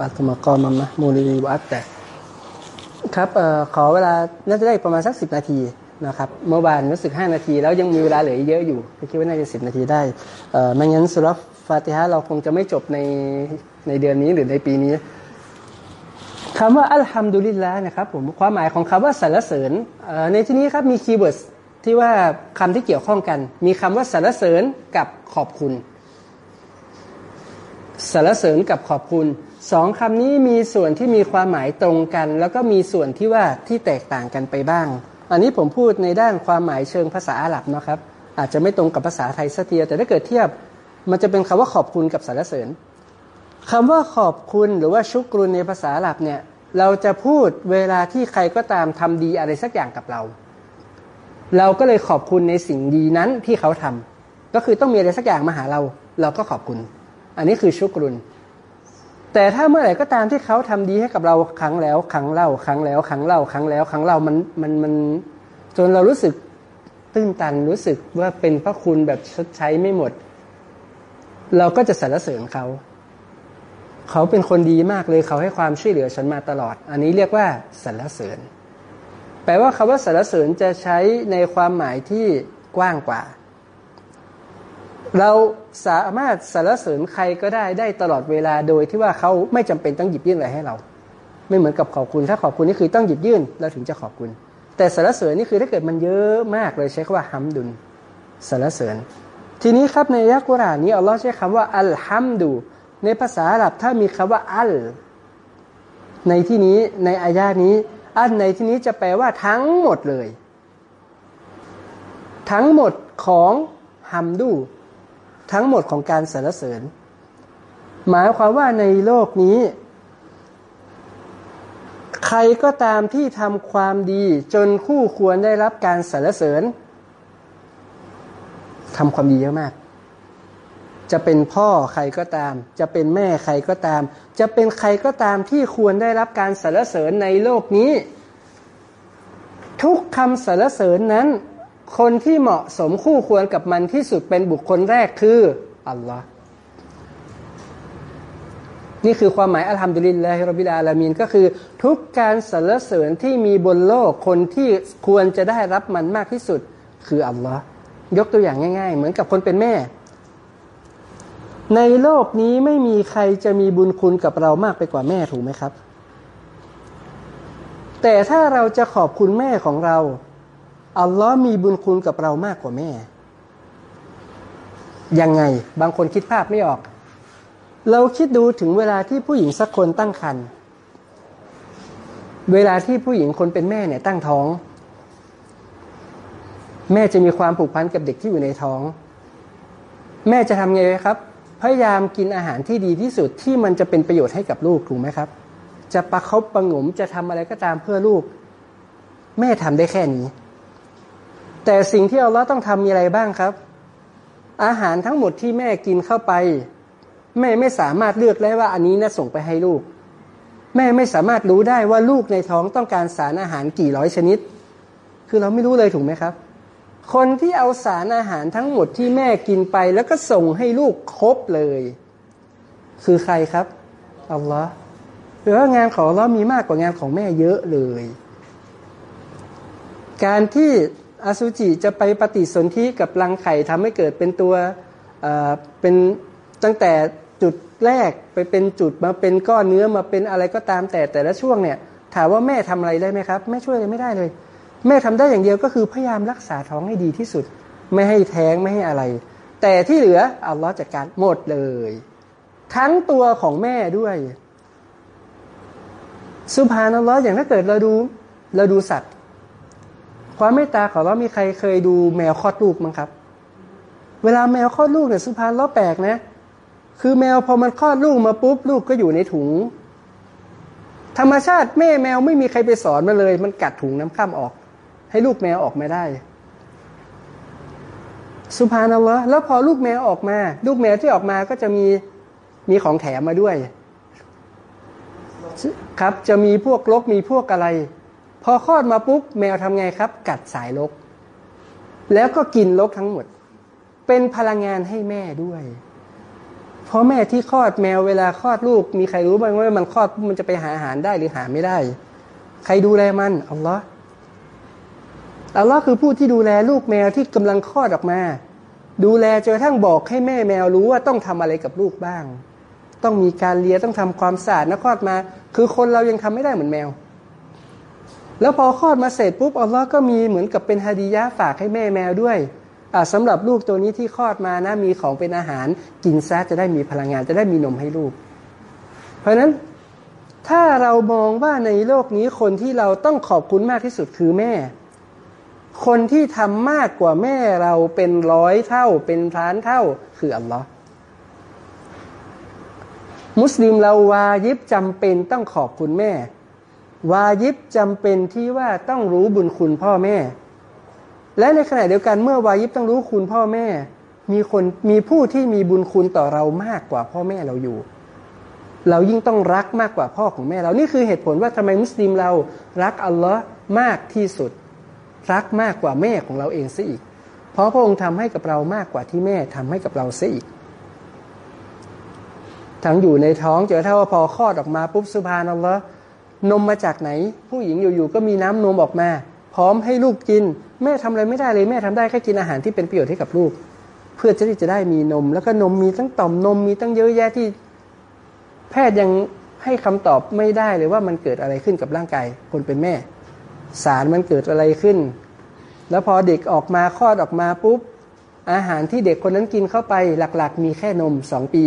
ปัตมกรมมะมูลีวัตแต่ครับออขอเวลาน่าจะได้ประมาณสักสิบนาทีนะครับเมื่อวานรู้สึกห้านาที แล้วยังมีเวลาเหลือเยอะอยู่คิดว่าน่าจะสิบนาทีได้เออไม่งั้นซูเราะฮฺฟาติฮะเราคงจะไม่จบในในเดือนนี้หรือในปีนี้คำว่าอัลฮัมดุลิลละนะครับผมความหมายของคำว่าสรรเสริญในที่นี้ครับมี keyword ที่ว่าคำที่เกี่ยวข้องกัน มีคำว่าสรรเสริญกับขอบคุณ สรรเสริญกับขอบคุณสองคำนี้มีส่วนที่มีความหมายตรงกัน แล้วก็มีส่วนที่ว่าที่แตกต่างกันไปบ้าง อันนี้ผมพูดในด้านความหมายเชิงภาษาอาหรับนะครับ อาจจะไม่ตรงกับภาษาไทยสักทีแต่ถ้าเกิดเทียบ มันจะเป็นคำว่าขอบคุณกับสรรเสริญคำว่าขอบคุณหรือว่าชุกรุนในภาษาอาหรับเนี่ยเราจะพูดเวลาที่ใครก็ตามทำดีอะไรสักอย่างกับเรา เราก็เลยขอบคุณในสิ่งดีนั้นที่เขาทำก็คือต้องมีอะไรสักอย่างมาหาเรา เราก็ขอบคุณ อันนี้คือชุกรุน แต่ถ้าเมื่อไหร่ก็ตามที่เขาทำดีให้กับเราครั้งแล้วครั้งเล่าครั้งแล้วครั้งเล่าครั้งแล้วครั้งเล่ามันมันมันจนเรารู้สึกตื้นตันรู้สึกว่าเป็นพระคุณแบบชดใช้ไม่หมด เราก็จะสรรเสริญเขา เขาเป็นคนดีมากเลยเขาให้ความช่วยเหลือฉันมาตลอด อันนี้เรียกว่าสรรเสริญ แปลว่าคาว่าสรรเสริญจะใช้ในความหมายที่กว้างกว่า เราสามารถสรรเสริญใครก็ได้ได้ตลอดเวลาโดยที่ว่าเขาไม่จำเป็นต้องหยิบยื่นอะไรให้เรา ไม่เหมือนกับขอบคุณถ้าขอบคุณนี่คือต้องหยิบยื่นเราถึงจะขอบคุณ แต่สรรเสริญนี่คือถ้าเกิดมันเยอะมากเลยใช้คำว่าฮัมดุลสรรเสริญ ทีนี้ครับในยักกุรานนี้อัลลอฮ์ใช้คำว่าอัลฮัมดู ในภาษาอาหรับถ้ามีคำว่าอัลในที่นี้ในอายานี้อัลในที่นี้จะแปลว่าทั้งหมดเลย ทั้งหมดของฮัมดู ทั้งหมดของการสรรเสริญ หมายความว่าในโลกนี้ ใครก็ตามที่ทำความดีจนคู่ควรได้รับการสรรเสริญทำความดีเยอะมาก จะเป็นพ่อใครก็ตาม จะเป็นแม่ใครก็ตาม จะเป็นใครก็ตามที่ควรได้รับการสรรเสริญในโลกนี้ ทุกคำสรรเสริญนั้น คนที่เหมาะสมคู่ควรกับมันที่สุดเป็นบุคคลแรกคืออัลลอฮ์นี่คือความหมายอัลฮัมดุลิลลาฮิรบิลอาลามีนก็คือ ทุกการสรรเสริญที่มีบนโลกคนที่ควรจะได้รับมันมากที่สุด คืออัลลอฮ์ยกตัวอย่างง่าย ๆ เหมือนกับคนเป็นแม่ ในโลกนี้ไม่มีใครจะมีบุญคุณกับเรามากไปกว่าแม่ถูกไหมครับ แต่ถ้าเราจะขอบคุณแม่ของเรา อัลลอฮ์มีบุญคุณกับเรามากกว่าแม่ ยังไงบางคนคิดภาพไม่ออก เราคิดดูถึงเวลาที่ผู้หญิงสักคนตั้งครรภ์เวลาที่ผู้หญิงคนเป็นแม่เนี่ยตั้งท้อง แม่จะมีความผูกพันกับเด็กที่อยู่ในท้อง แม่จะทำไงครับ พยายามกินอาหารที่ดีที่สุดที่มันจะเป็นประโยชน์ให้กับลูกถูกไหมครับ จะประคบประงมจะทำอะไรก็ตามเพื่อลูก แม่ทำได้แค่นี้ แต่สิ่งที่อัลลอฮ์ต้องทำมีอะไรบ้างครับ อาหารทั้งหมดที่แม่กินเข้าไป แม่ไม่สามารถเลือกได้ว่าอันนี้นะส่งไปให้ลูก แม่ไม่สามารถรู้ได้ว่าลูกในท้องต้องการสารอาหารกี่ร้อยชนิด คือเราไม่รู้เลยถูกไหมครับ คนที่เอาสารอาหารทั้งหมดที่แม่กินไป แล้วก็ส่งให้ลูกครบเลย คือใครครับอัลลอฮ์หรือว่างานของเรามีมากกว่างานของแม่เยอะเลย การที่ อสุจิจะไปปฏิสนธิกับรังไข่ทำให้เกิดเป็นตัวเป็นตั้งแต่จุดแรกไปเป็นจุดมาเป็นก้อนเนื้อมาเป็นอะไรก็ตามแต่แต่ละช่วงเนี่ย ถามว่าแม่ทำอะไรได้ไหมครับแม่ช่วยอะไรไม่ได้เลย แม่ทำได้อย่างเดียวก็คือพยายามรักษาท้องให้ดีที่สุด ไม่ให้แท้งไม่ให้อะไร แต่ที่เหลืออัลลอฮ์จัดการหมดเลย ทั้งตัวของแม่ด้วยสุภานัลลอฮ์อย่างถ้าเกิดเราดูเราดูสัตว์ ความเมตตาของเรามีใครเคยดูแมวคลอดลูกมั้งครับ เวลาแมวคลอดลูกเนี่ยสุภาพเราแปลกนะ คือแมวพอมันคลอดลูกมาปุ๊บลูกก็อยู่ในถุง ธรรมชาติแม่แมวไม่มีใครไปสอนมาเลย มันกัดถุงน้ำข้ามออก ให้ลูกแมวออกมาได้สุภานัลลอฮ์แล้วพอลูกแมวออกมา ลูกแมวที่ออกมาก็จะมีมีของแถมมาด้วย ครับจะมีพวกลกมีพวกอะไร พอคลอดมาปุ๊บแมวทำไงครับ กัดสายลก แล้วก็กินลกทั้งหมด เป็นพลังงานให้แม่ด้วยพพ่อแม่ที่คลอดแมวเวลาคลอดลูก มีใครรู้บ้างว่ามันคลอดมันจะไปหาอาหารได้หรือหาไม่ได้ ใครดูแลมันอัลลอฮ์อัลลอฮ์คือผู้ที่ดูแลลูกแมวที่กำลังคลอดออกมา ดูแลจนกระทั่งบอกให้แม่แมวรู้ว่าต้องทำอะไรกับลูกบ้าง ต้องมีการเลียต้องทำความสะอาดนะคลอดมา คือคนเรายังทำไม่ได้เหมือนแมว แล้วพอคลอดมาเสร็จปุ๊บอัลลอฮ์ก็มีเหมือนกับเป็นฮาดียะฝากให้แม่แมวด้วยสำหรับลูกตัวนี้ที่คลอดมานะมีของเป็นอาหารกินซะจะได้มีพลังงานจะได้มีนมให้ลูก เพราะฉะนั้นถ้าเรามองว่าในโลกนี้คนที่เราต้องขอบคุณมากที่สุดคือแม่ คนที่ทำมากกว่าแม่เราเป็นร้อยเท่าเป็นล้านเท่าคืออัลลอฮ์มุสลิมเราวายิบจำเป็นต้องขอบคุณแม่ วายิบจำเป็นที่ว่าต้องรู้บุญคุณพ่อแม่ และในขณะเดียวกันเมื่อวายิบต้องรู้คุณพ่อแม่ มีคนมีผู้ที่มีบุญคุณต่อเรามากกว่าพ่อแม่เราอยู่ เรายิ่งต้องรักมากกว่าพ่อของแม่เรานี่คือเหตุผลว่าทำไมมุสลิมเรารักอัลลอฮ์มากที่สุด รักมากกว่าแม่ของเราเองซะอีก เพราะพระองค์ทำให้กับเรามากกว่าที่แม่ทำให้กับเราซะอีกทั้งอยู่ในท้องเจอถ้าว่าพอคลอดออกมาปุ๊บสุภานัลลอฮ์ นมมาจากไหน ผู้หญิงอยู่ๆก็มีน้ำนมออกมา พร้อมให้ลูกกิน แม่ทำอะไรไม่ได้เลยแม่ทำได้แค่กินอาหารที่เป็นประโยชน์ให้กับลูก เพื่อที่จะได้มีนม แล้วก็นมมีตั้งต่อมนมมีตั้งเยอะแยะที่ แพทย์ยังให้คำตอบไม่ได้เลยว่ามันเกิดอะไรขึ้นกับร่างกายคนเป็นแม่ สารมันเกิดอะไรขึ้น แล้วพอเด็กออกมาคลอดออกมาปุ๊บอาหารที่เด็กคนนั้นกินเข้าไปหลักๆ มีแค่นมสองปี